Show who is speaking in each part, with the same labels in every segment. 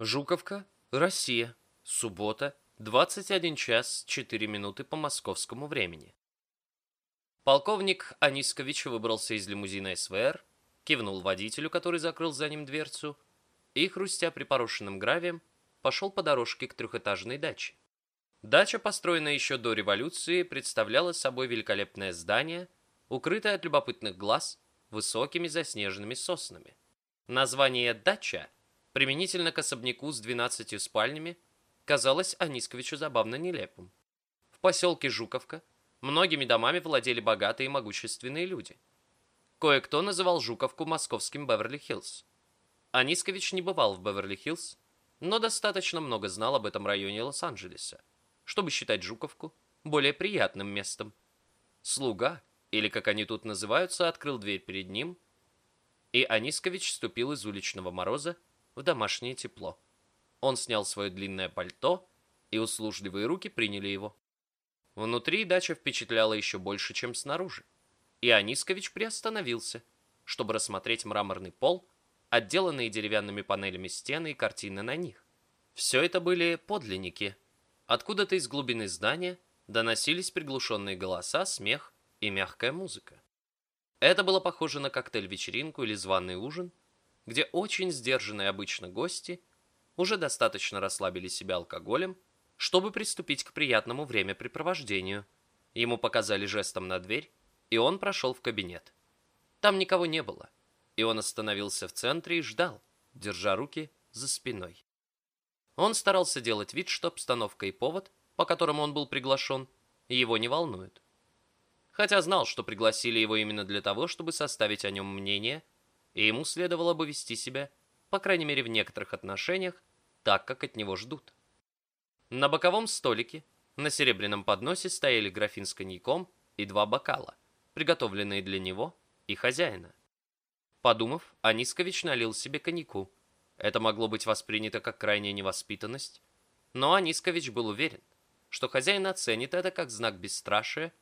Speaker 1: Жуковка, Россия. Суббота, 21 час 4 минуты по московскому времени. Полковник Анискович выбрался из лимузина СВР, кивнул водителю, который закрыл за ним дверцу, и, хрустя припорошенным гравием, пошел по дорожке к трехэтажной даче. Дача, построенная еще до революции, представляла собой великолепное здание, укрытое от любопытных глаз высокими заснеженными соснами. Название «дача» применительно к особняку с 12 спальнями казалось Анисковичу забавно нелепым. В поселке Жуковка многими домами владели богатые и могущественные люди. Кое-кто называл Жуковку московским Беверли-Хиллз. Анискович не бывал в Беверли-Хиллз, но достаточно много знал об этом районе Лос-Анджелеса, чтобы считать Жуковку более приятным местом. Слуга, или как они тут называются, открыл дверь перед ним, и Анискович ступил из уличного мороза в домашнее тепло. Он снял свое длинное пальто, и услужливые руки приняли его. Внутри дача впечатляла еще больше, чем снаружи. И Анискович приостановился, чтобы рассмотреть мраморный пол, отделанные деревянными панелями стены и картины на них. Все это были подлинники. Откуда-то из глубины здания доносились приглушенные голоса, смех и мягкая музыка. Это было похоже на коктейль-вечеринку или званый ужин, где очень сдержанные обычно гости уже достаточно расслабили себя алкоголем, чтобы приступить к приятному времяпрепровождению. Ему показали жестом на дверь, и он прошел в кабинет. Там никого не было, и он остановился в центре и ждал, держа руки за спиной. Он старался делать вид, что обстановка и повод, по которому он был приглашен, его не волнуют. Хотя знал, что пригласили его именно для того, чтобы составить о нем мнение, и ему следовало бы вести себя, по крайней мере в некоторых отношениях, так, как от него ждут. На боковом столике на серебряном подносе стояли графин с коньяком и два бокала, приготовленные для него и хозяина. Подумав, Анискович налил себе коньяку. Это могло быть воспринято как крайняя невоспитанность, но Анискович был уверен, что хозяин оценит это как знак бесстрашия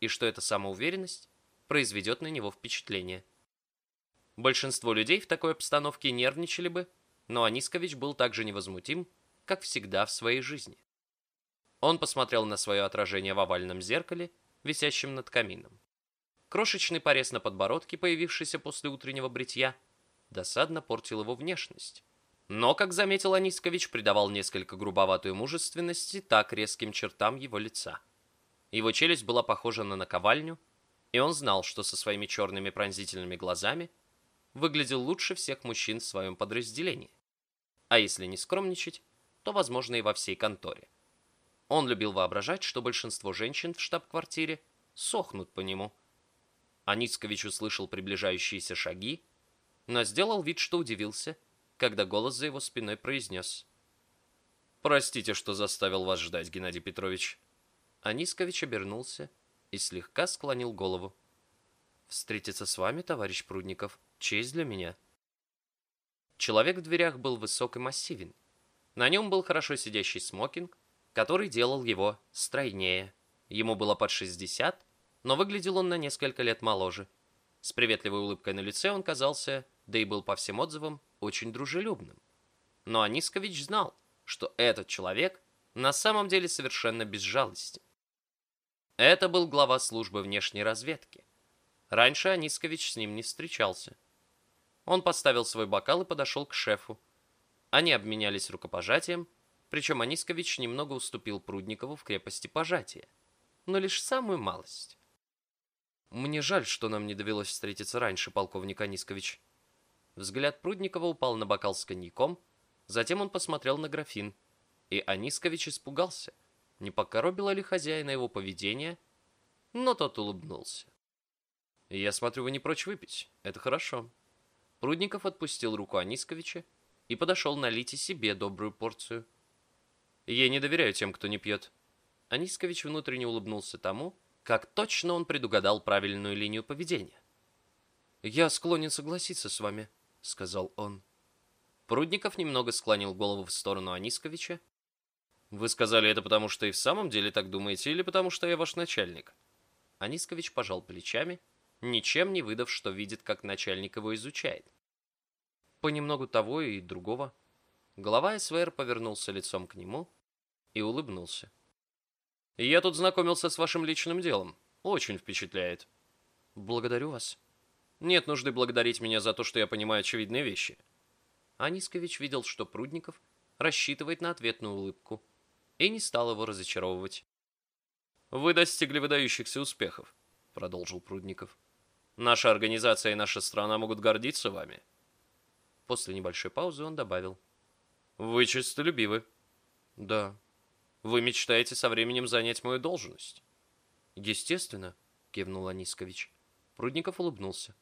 Speaker 1: и что эта самоуверенность произведет на него впечатление. Большинство людей в такой обстановке нервничали бы но Анискович был так же невозмутим, как всегда в своей жизни. Он посмотрел на свое отражение в овальном зеркале, висящем над камином. Крошечный порез на подбородке, появившийся после утреннего бритья, досадно портил его внешность. Но, как заметил Анискович, придавал несколько грубоватую мужественности так резким чертам его лица. Его челюсть была похожа на наковальню, и он знал, что со своими черными пронзительными глазами выглядел лучше всех мужчин в своем подразделении а если не скромничать, то, возможно, и во всей конторе. Он любил воображать, что большинство женщин в штаб-квартире сохнут по нему. Аницкович услышал приближающиеся шаги, но сделал вид, что удивился, когда голос за его спиной произнес. «Простите, что заставил вас ждать, Геннадий Петрович». Анискович обернулся и слегка склонил голову. «Встретиться с вами, товарищ Прудников, честь для меня». Человек в дверях был высок и массивен. На нем был хорошо сидящий смокинг, который делал его стройнее. Ему было под 60, но выглядел он на несколько лет моложе. С приветливой улыбкой на лице он казался, да и был по всем отзывам, очень дружелюбным. Но Анискович знал, что этот человек на самом деле совершенно безжалостен. Это был глава службы внешней разведки. Раньше Анискович с ним не встречался. Он поставил свой бокал и подошел к шефу. Они обменялись рукопожатием, причем Анискович немного уступил Прудникову в крепости пожатия, но лишь самую малость. «Мне жаль, что нам не довелось встретиться раньше, полковник Анискович». Взгляд Прудникова упал на бокал с коньяком, затем он посмотрел на графин, и Анискович испугался, не покоробило ли хозяина его поведение, но тот улыбнулся. «Я смотрю, вы не прочь выпить. Это хорошо. Прудников отпустил руку Анисковича и подошел налить и себе добрую порцию. «Я не доверяю тем, кто не пьет». Анискович внутренне улыбнулся тому, как точно он предугадал правильную линию поведения. «Я склонен согласиться с вами», — сказал он. Прудников немного склонил голову в сторону Анисковича. «Вы сказали это потому, что и в самом деле так думаете, или потому, что я ваш начальник?» Анискович пожал плечами ничем не выдав, что видит, как начальник его изучает. Понемногу того и другого. Глава СВР повернулся лицом к нему и улыбнулся. «Я тут знакомился с вашим личным делом. Очень впечатляет». «Благодарю вас». «Нет нужды благодарить меня за то, что я понимаю очевидные вещи». Анискович видел, что Прудников рассчитывает на ответную улыбку, и не стал его разочаровывать. «Вы достигли выдающихся успехов», — продолжил Прудников. «Наша организация и наша страна могут гордиться вами». После небольшой паузы он добавил. «Вы честолюбивы». «Да». «Вы мечтаете со временем занять мою должность?» «Естественно», — кивнул Анискович. Прудников улыбнулся.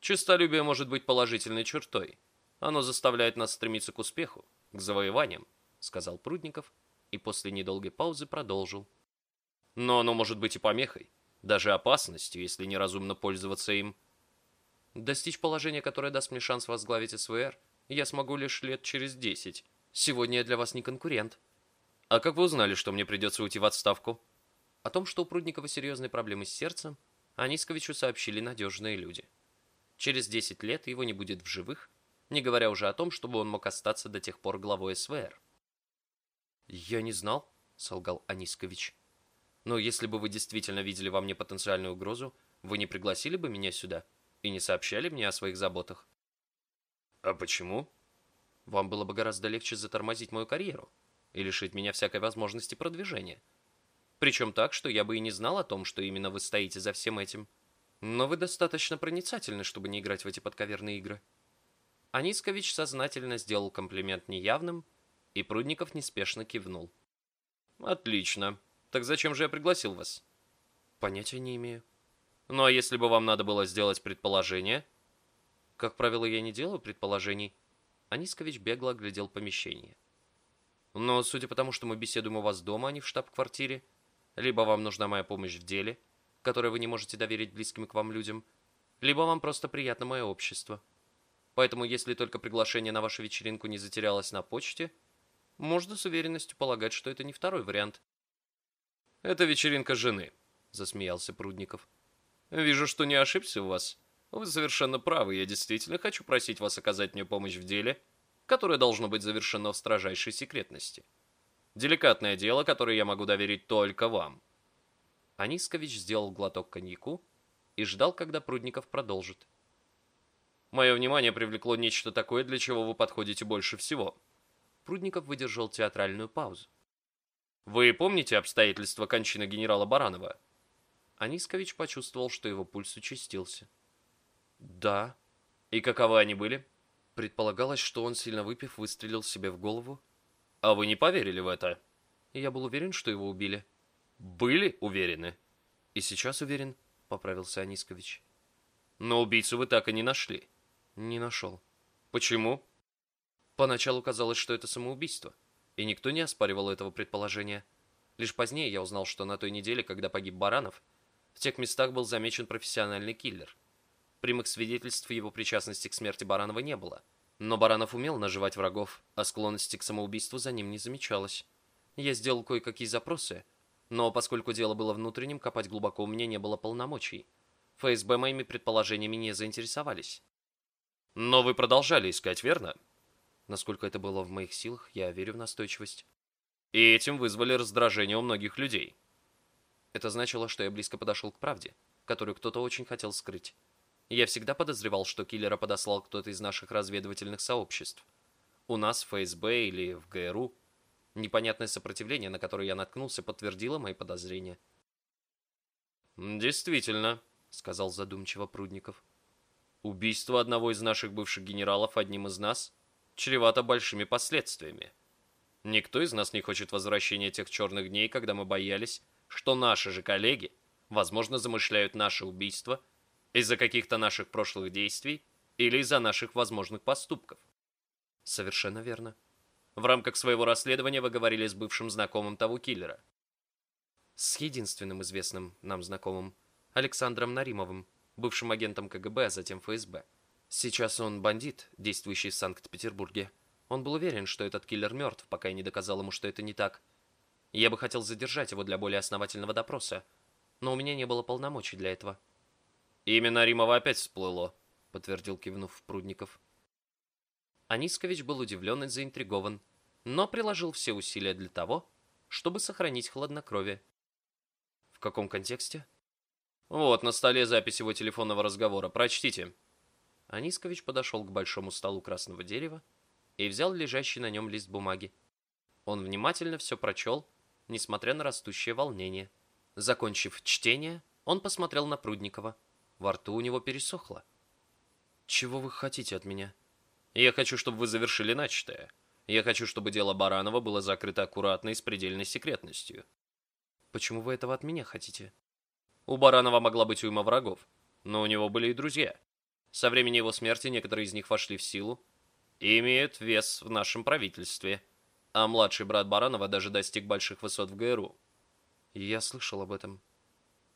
Speaker 1: «Честолюбие может быть положительной чертой. Оно заставляет нас стремиться к успеху, к завоеваниям», — сказал Прудников и после недолгой паузы продолжил. «Но оно может быть и помехой, даже опасностью, если неразумно пользоваться им». «Достичь положения, которое даст мне шанс возглавить СВР, я смогу лишь лет через десять. Сегодня я для вас не конкурент». «А как вы узнали, что мне придется уйти в отставку?» О том, что у Прудникова серьезные проблемы с сердцем, Анисковичу сообщили надежные люди. Через 10 лет его не будет в живых, не говоря уже о том, чтобы он мог остаться до тех пор главой СВР. «Я не знал», — солгал Анискович. «Но если бы вы действительно видели во мне потенциальную угрозу, вы не пригласили бы меня сюда и не сообщали мне о своих заботах». «А почему?» «Вам было бы гораздо легче затормозить мою карьеру и лишить меня всякой возможности продвижения». Причем так, что я бы и не знал о том, что именно вы стоите за всем этим. Но вы достаточно проницательны, чтобы не играть в эти подковерные игры. Анискович сознательно сделал комплимент неявным, и Прудников неспешно кивнул. «Отлично. Так зачем же я пригласил вас?» «Понятия не имею». «Ну а если бы вам надо было сделать предположение?» «Как правило, я не делаю предположений». Анискович бегло оглядел помещение. «Но судя по тому, что мы беседуем у вас дома, а не в штаб-квартире, либо вам нужна моя помощь в деле, которое вы не можете доверить близким к вам людям, либо вам просто приятно мое общество. Поэтому, если только приглашение на вашу вечеринку не затерялось на почте, можно с уверенностью полагать, что это не второй вариант. «Это вечеринка жены», — засмеялся Прудников. «Вижу, что не ошибся у вас. Вы совершенно правы, я действительно хочу просить вас оказать мне помощь в деле, которое должно быть завершено в строжайшей секретности». Деликатное дело, которое я могу доверить только вам». Анискович сделал глоток коньяку и ждал, когда Прудников продолжит. «Мое внимание привлекло нечто такое, для чего вы подходите больше всего». Прудников выдержал театральную паузу. «Вы помните обстоятельства кончины генерала Баранова?» Анискович почувствовал, что его пульс участился. «Да». «И каковы они были?» Предполагалось, что он, сильно выпив, выстрелил себе в голову а вы не поверили в это? Я был уверен, что его убили. Были уверены? И сейчас уверен, поправился Анискович. Но убийцу вы так и не нашли. Не нашел. Почему? Поначалу казалось, что это самоубийство, и никто не оспаривал этого предположения. Лишь позднее я узнал, что на той неделе, когда погиб Баранов, в тех местах был замечен профессиональный киллер. Прямых свидетельств его причастности к смерти Баранова не было – но Баранов умел наживать врагов, а склонности к самоубийству за ним не замечалось. Я сделал кое-какие запросы, но поскольку дело было внутренним, копать глубоко у меня не было полномочий. ФСБ моими предположениями не заинтересовались. Но вы продолжали искать, верно? Насколько это было в моих силах, я верю в настойчивость. И этим вызвали раздражение у многих людей. Это значило, что я близко подошел к правде, которую кто-то очень хотел скрыть. Я всегда подозревал, что киллера подослал кто-то из наших разведывательных сообществ. У нас в ФСБ или в ГРУ. Непонятное сопротивление, на которое я наткнулся, подтвердило мои подозрения. «Действительно», — сказал задумчиво Прудников. «Убийство одного из наших бывших генералов одним из нас чревато большими последствиями. Никто из нас не хочет возвращения тех черных дней, когда мы боялись, что наши же коллеги, возможно, замышляют наше убийство — из-за каких-то наших прошлых действий или из-за наших возможных поступков. Совершенно верно. В рамках своего расследования вы говорили с бывшим знакомым того киллера. С единственным известным нам знакомым, Александром Наримовым, бывшим агентом КГБ, а затем ФСБ. Сейчас он бандит, действующий в Санкт-Петербурге. Он был уверен, что этот киллер мертв, пока я не доказал ему, что это не так. Я бы хотел задержать его для более основательного допроса, но у меня не было полномочий для этого. «Имя Наримова опять всплыло», — подтвердил кивнув Прудников. Анискович был удивлен и заинтригован, но приложил все усилия для того, чтобы сохранить хладнокровие. В каком контексте? Вот, на столе запись его телефонного разговора. Прочтите. Анискович подошел к большому столу красного дерева и взял лежащий на нем лист бумаги. Он внимательно все прочел, несмотря на растущее волнение. Закончив чтение, он посмотрел на Прудникова. Во рту у него пересохло. «Чего вы хотите от меня?» «Я хочу, чтобы вы завершили начатое. Я хочу, чтобы дело Баранова было закрыто аккуратно и с предельной секретностью». «Почему вы этого от меня хотите?» У Баранова могла быть уйма врагов, но у него были и друзья. Со времени его смерти некоторые из них вошли в силу и имеют вес в нашем правительстве. А младший брат Баранова даже достиг больших высот в ГРУ. Я слышал об этом.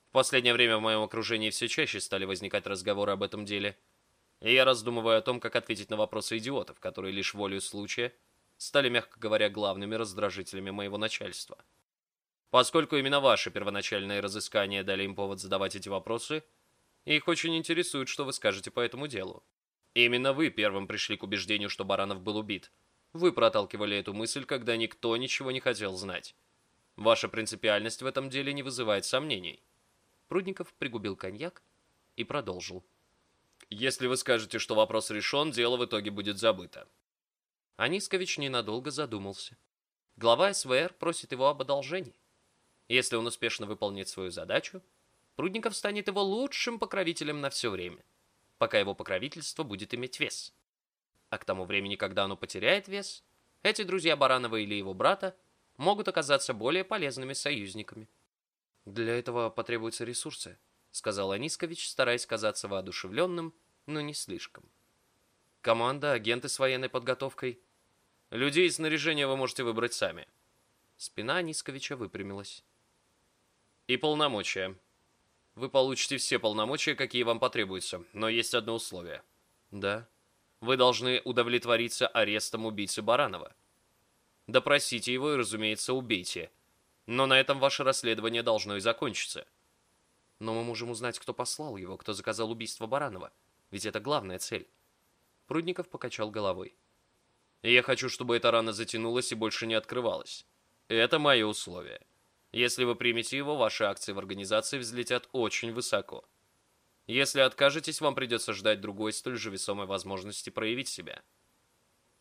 Speaker 1: В последнее время в моем окружении все чаще стали возникать разговоры об этом деле. И я раздумываю о том, как ответить на вопросы идиотов, которые лишь волею случая стали, мягко говоря, главными раздражителями моего начальства. Поскольку именно ваши первоначальные разыскания дали им повод задавать эти вопросы, их очень интересует, что вы скажете по этому делу. Именно вы первым пришли к убеждению, что Баранов был убит. Вы проталкивали эту мысль, когда никто ничего не хотел знать. Ваша принципиальность в этом деле не вызывает сомнений. Прудников пригубил коньяк и продолжил. Если вы скажете, что вопрос решен, дело в итоге будет забыто. Анискович ненадолго задумался. Глава СВР просит его об одолжении. Если он успешно выполнит свою задачу, Прудников станет его лучшим покровителем на все время, пока его покровительство будет иметь вес. А к тому времени, когда оно потеряет вес, эти друзья Баранова или его брата могут оказаться более полезными союзниками. «Для этого потребуются ресурсы», — сказал Анискович, стараясь казаться воодушевленным, но не слишком. «Команда, агенты с военной подготовкой. Людей и снаряжение вы можете выбрать сами». Спина Анисковича выпрямилась и полномочия. Вы получите все полномочия, какие вам потребуются, но есть одно условие. Да. Вы должны удовлетвориться арестом убийцы Баранова. Допросите его и, разумеется, убейте. Но на этом ваше расследование должно и закончиться. Но мы можем узнать, кто послал его, кто заказал убийство Баранова. Ведь это главная цель. Прудников покачал головой. Я хочу, чтобы эта рана затянулась и больше не открывалась. Это мое условие. Если вы примете его, ваши акции в организации взлетят очень высоко. Если откажетесь, вам придется ждать другой столь же весомой возможности проявить себя.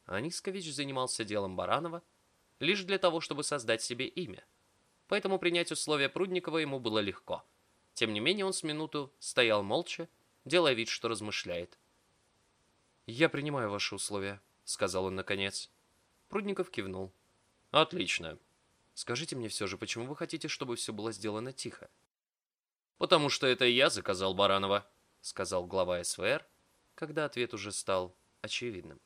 Speaker 1: Анискович занимался делом Баранова лишь для того, чтобы создать себе имя. Поэтому принять условия Прудникова ему было легко. Тем не менее, он с минуту стоял молча, делая вид, что размышляет. «Я принимаю ваши условия», — сказал он наконец. Прудников кивнул. «Отлично. Скажите мне все же, почему вы хотите, чтобы все было сделано тихо? Потому что это я заказал Баранова, сказал глава СВР, когда ответ уже стал очевидным.